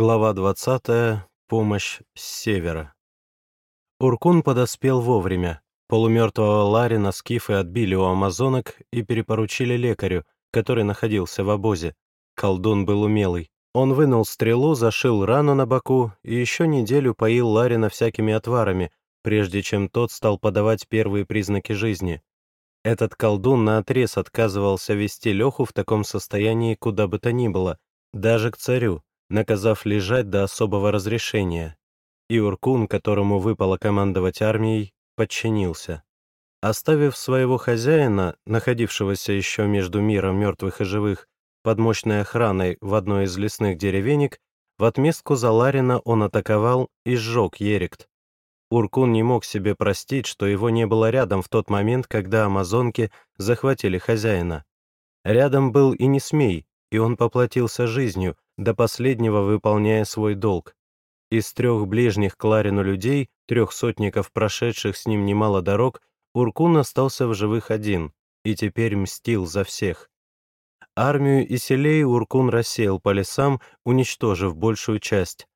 Глава 20. Помощь с севера. Уркун подоспел вовремя. Полумертвого Ларина скифы отбили у амазонок и перепоручили лекарю, который находился в обозе. Колдун был умелый. Он вынул стрелу, зашил рану на боку и еще неделю поил Ларина всякими отварами, прежде чем тот стал подавать первые признаки жизни. Этот колдун наотрез отказывался вести Леху в таком состоянии куда бы то ни было, даже к царю, наказав лежать до особого разрешения. И Уркун, которому выпало командовать армией, подчинился. Оставив своего хозяина, находившегося еще между миром мертвых и живых, под мощной охраной в одной из лесных деревенек, в отместку за Ларина он атаковал и сжег Ерект. Уркун не мог себе простить, что его не было рядом в тот момент, когда амазонки захватили хозяина. Рядом был и не смей, и он поплатился жизнью, до последнего выполняя свой долг. Из трех ближних к Ларину людей, трех сотников, прошедших с ним немало дорог, Уркун остался в живых один и теперь мстил за всех. Армию и селей Уркун рассеял по лесам, уничтожив большую часть.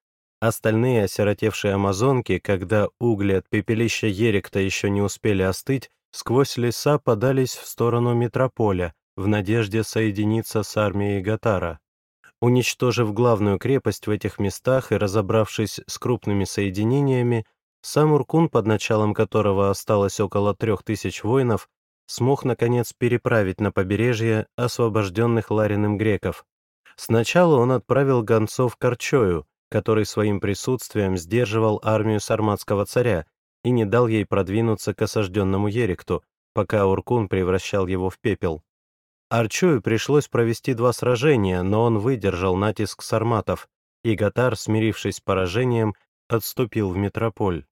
Остальные осиротевшие амазонки, когда угли от пепелища Еректа еще не успели остыть, сквозь леса подались в сторону метрополя, в надежде соединиться с армией Гатара. Уничтожив главную крепость в этих местах и разобравшись с крупными соединениями, сам Уркун, под началом которого осталось около трех тысяч воинов, смог, наконец, переправить на побережье освобожденных Лариным греков. Сначала он отправил гонцов к Арчою, который своим присутствием сдерживал армию сарматского царя и не дал ей продвинуться к осажденному Еректу, пока Уркун превращал его в пепел. Арчую пришлось провести два сражения, но он выдержал натиск сарматов, и Гатар, смирившись с поражением, отступил в метрополь.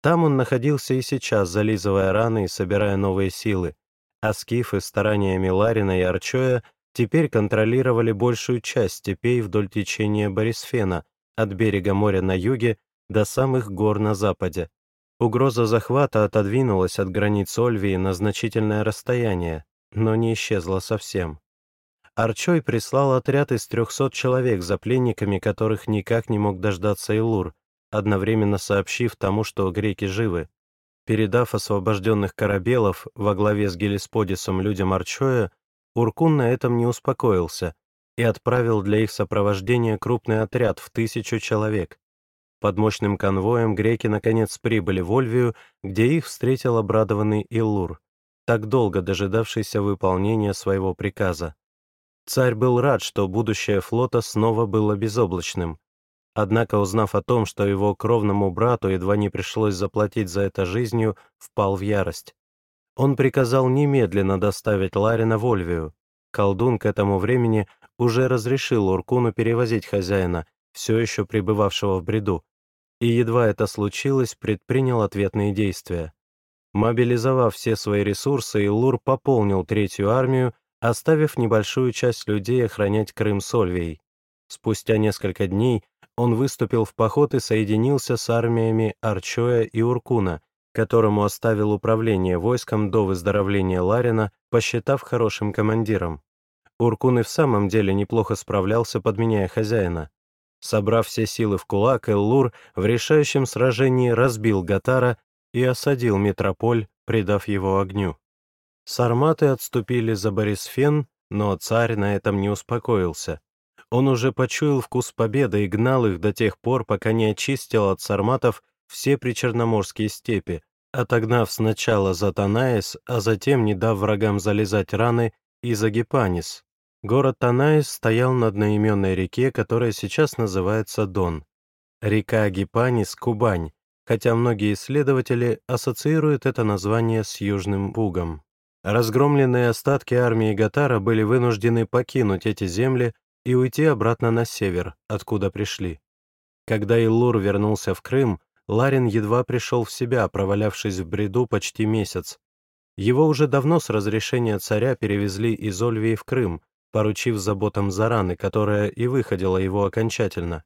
Там он находился и сейчас, зализывая раны и собирая новые силы, а скифы стараниями Ларина и Арчоя теперь контролировали большую часть степей вдоль течения Борисфена, от берега моря на юге до самых гор на западе. Угроза захвата отодвинулась от границ Ольвии на значительное расстояние, но не исчезла совсем. Арчой прислал отряд из 300 человек за пленниками, которых никак не мог дождаться Илур, одновременно сообщив тому, что греки живы. Передав освобожденных корабелов во главе с Гелисподисом людям Арчоя, Уркун на этом не успокоился и отправил для их сопровождения крупный отряд в тысячу человек. Под мощным конвоем греки наконец прибыли в Ольвию, где их встретил обрадованный Иллур так долго дожидавшийся выполнения своего приказа. Царь был рад, что будущее флота снова было безоблачным. Однако, узнав о том, что его кровному брату едва не пришлось заплатить за это жизнью, впал в ярость. Он приказал немедленно доставить Ларина в Ольвию. Колдун к этому времени уже разрешил Уркуну перевозить хозяина, все еще пребывавшего в бреду, и едва это случилось, предпринял ответные действия. Мобилизовав все свои ресурсы, Илур пополнил третью армию, оставив небольшую часть людей охранять Крым с Ольвией. Спустя несколько дней он выступил в поход и соединился с армиями Арчоя и Уркуна, которому оставил управление войском до выздоровления Ларина, посчитав хорошим командиром. Уркун и в самом деле неплохо справлялся, подменяя хозяина. Собрав все силы в кулак, Эллур в решающем сражении разбил Гатара и осадил метрополь, придав его огню. Сарматы отступили за Борисфен, но царь на этом не успокоился. Он уже почуял вкус победы и гнал их до тех пор, пока не очистил от сарматов все причерноморские степи, отогнав сначала за Танаис, а затем, не дав врагам залезать раны, и за Гипанис. Город Танаис стоял на одноименной реке, которая сейчас называется Дон. Река Гипанис — Кубань, хотя многие исследователи ассоциируют это название с Южным Бугом. Разгромленные остатки армии Гатара были вынуждены покинуть эти земли и уйти обратно на север, откуда пришли. Когда Иллур вернулся в Крым, Ларин едва пришел в себя, провалявшись в бреду почти месяц. Его уже давно с разрешения царя перевезли из Ольвии в Крым, поручив заботам за раны, которая и выходила его окончательно.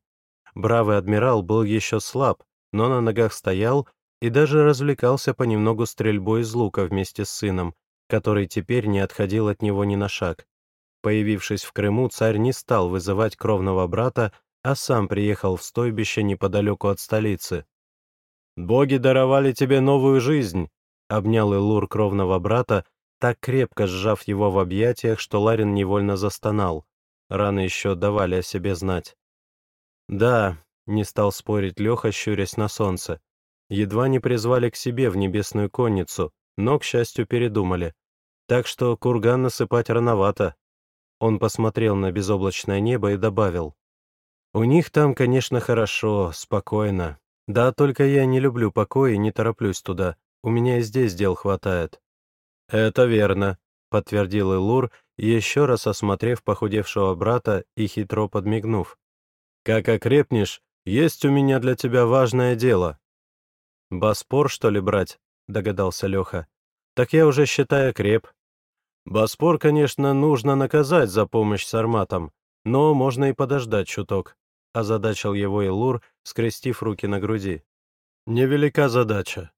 Бравый адмирал был еще слаб, но на ногах стоял и даже развлекался понемногу стрельбой из лука вместе с сыном, который теперь не отходил от него ни на шаг. Появившись в Крыму, царь не стал вызывать кровного брата, а сам приехал в стойбище неподалеку от столицы. «Боги даровали тебе новую жизнь», — обнял Илур кровного брата, так крепко сжав его в объятиях, что Ларин невольно застонал. Раны еще давали о себе знать. «Да», — не стал спорить Леха, щурясь на солнце. Едва не призвали к себе в небесную конницу, но, к счастью, передумали. Так что курган насыпать рановато. Он посмотрел на безоблачное небо и добавил. «У них там, конечно, хорошо, спокойно. Да, только я не люблю покой и не тороплюсь туда. У меня и здесь дел хватает». «Это верно», — подтвердил Илур, еще раз осмотрев похудевшего брата и хитро подмигнув. «Как окрепнешь, есть у меня для тебя важное дело». «Боспор, что ли, брать?» — догадался Леха. «Так я уже считаю креп». «Боспор, конечно, нужно наказать за помощь с арматом, но можно и подождать чуток», — озадачил его Илур, скрестив руки на груди. «Невелика задача.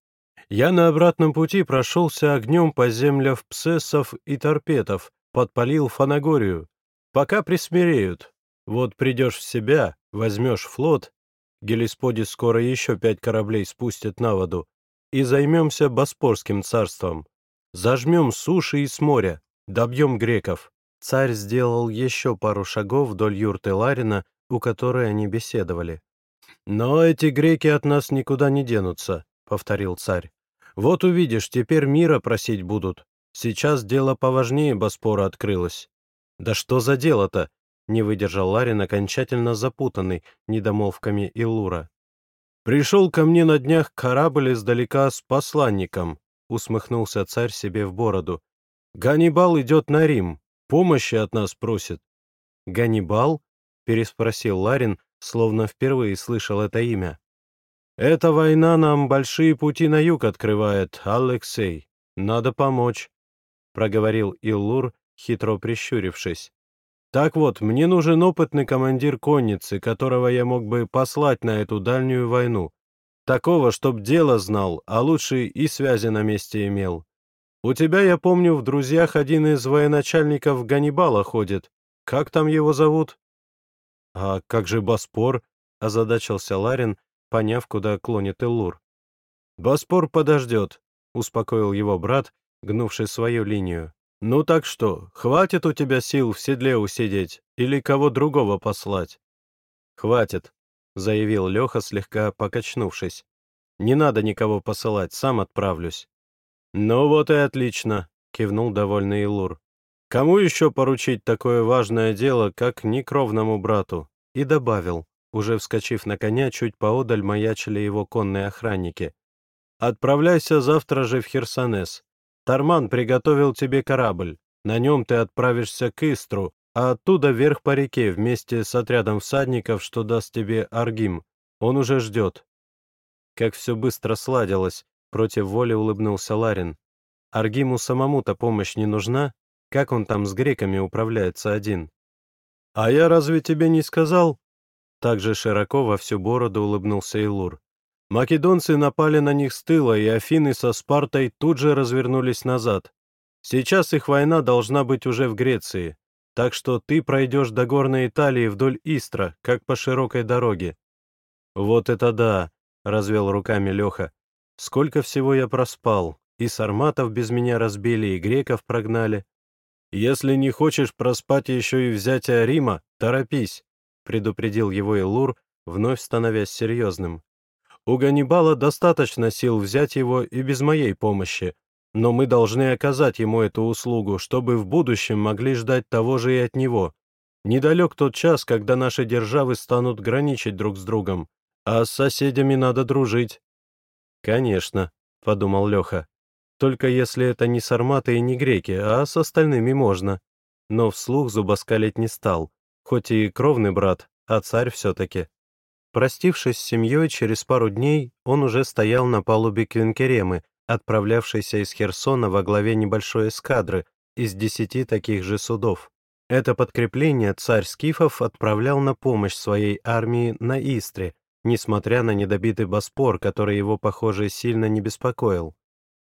Я на обратном пути прошелся огнем по землям псессов и торпетов, подпалил Фанагорию. Пока присмиреют. Вот придешь в себя, возьмешь флот, Гелисподи скоро еще пять кораблей спустят на воду, и займемся Боспорским царством. Зажмем суши и с моря, добьем греков». Царь сделал еще пару шагов вдоль юрты Ларина, у которой они беседовали. «Но эти греки от нас никуда не денутся», — повторил царь. «Вот увидишь, теперь мира просить будут. Сейчас дело поважнее Боспора открылось». «Да что за дело-то?» Не выдержал Ларин, окончательно запутанный недомолвками Илура. «Пришел ко мне на днях корабль издалека с посланником», — усмехнулся царь себе в бороду. «Ганнибал идет на Рим, помощи от нас просит». «Ганнибал?» — переспросил Ларин, словно впервые слышал это имя. «Эта война нам большие пути на юг открывает, Алексей. Надо помочь», — проговорил Иллур, хитро прищурившись. Так вот, мне нужен опытный командир конницы, которого я мог бы послать на эту дальнюю войну. Такого, чтоб дело знал, а лучше и связи на месте имел. У тебя, я помню, в друзьях один из военачальников Ганнибала ходит. Как там его зовут? — А как же Боспор? — озадачился Ларин, поняв, куда клонит Эллур. — Боспор подождет, — успокоил его брат, гнувший свою линию. «Ну так что, хватит у тебя сил в седле усидеть или кого другого послать?» «Хватит», — заявил Леха, слегка покачнувшись. «Не надо никого посылать, сам отправлюсь». «Ну вот и отлично», — кивнул довольный Илур. «Кому еще поручить такое важное дело, как некровному брату?» И добавил, уже вскочив на коня, чуть поодаль маячили его конные охранники. «Отправляйся завтра же в Херсонес. Тарман приготовил тебе корабль. На нем ты отправишься к Истру, а оттуда вверх по реке вместе с отрядом всадников, что даст тебе Аргим. Он уже ждет». Как все быстро сладилось, против воли улыбнулся Ларин. Аргиму самому-то помощь не нужна? Как он там с греками управляется один? «А я разве тебе не сказал?» Так же широко во всю бороду улыбнулся Илур. Македонцы напали на них с тыла, и Афины со Спартой тут же развернулись назад. Сейчас их война должна быть уже в Греции, так что ты пройдешь до горной Италии вдоль Истра, как по широкой дороге». «Вот это да!» — развел руками Леха. «Сколько всего я проспал, и сарматов без меня разбили, и греков прогнали. Если не хочешь проспать еще и взятие Рима, торопись», — предупредил его Илур, вновь становясь серьезным. У Ганнибала достаточно сил взять его и без моей помощи, но мы должны оказать ему эту услугу, чтобы в будущем могли ждать того же и от него. Недалек тот час, когда наши державы станут граничить друг с другом, а с соседями надо дружить». «Конечно», — подумал Леха. «Только если это не сарматы и не греки, а с остальными можно». Но вслух зубоскалить не стал, хоть и кровный брат, а царь все-таки. Простившись с семьей, через пару дней он уже стоял на палубе Квинкеремы, отправлявшейся из Херсона во главе небольшой эскадры из десяти таких же судов. Это подкрепление царь Скифов отправлял на помощь своей армии на Истре, несмотря на недобитый Боспор, который его, похоже, сильно не беспокоил.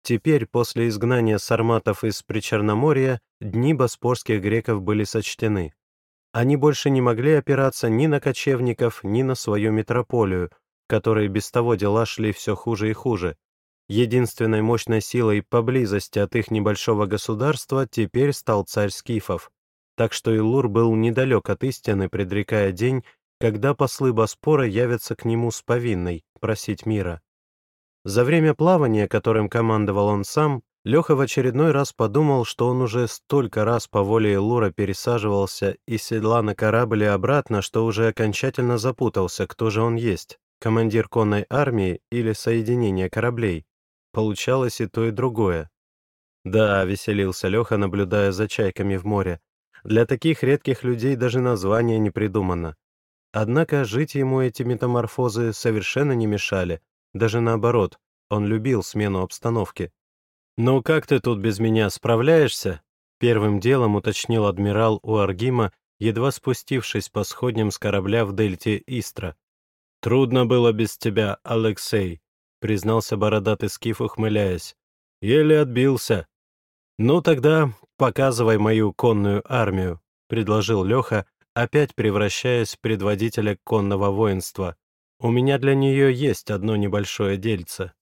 Теперь, после изгнания сарматов из Причерноморья, дни боспорских греков были сочтены. Они больше не могли опираться ни на кочевников, ни на свою метрополию, которой без того дела шли все хуже и хуже. Единственной мощной силой поблизости от их небольшого государства теперь стал царь скифов. Так что Илур был недалек от истины, предрекая день, когда послы Боспора явятся к нему с повинной, просить мира. За время плавания, которым командовал он сам, Леха в очередной раз подумал, что он уже столько раз по воле Илура пересаживался из седла на корабль и обратно, что уже окончательно запутался, кто же он есть, командир конной армии или соединение кораблей. Получалось и то, и другое. Да, веселился Леха, наблюдая за чайками в море. Для таких редких людей даже название не придумано. Однако жить ему эти метаморфозы совершенно не мешали. Даже наоборот, он любил смену обстановки. «Ну как ты тут без меня справляешься?» Первым делом уточнил адмирал у Аргима, едва спустившись по сходням с корабля в дельте Истра. «Трудно было без тебя, Алексей», — признался бородатый скиф, ухмыляясь. «Еле отбился». «Ну тогда показывай мою конную армию», — предложил Леха, опять превращаясь в предводителя конного воинства. «У меня для нее есть одно небольшое дельце».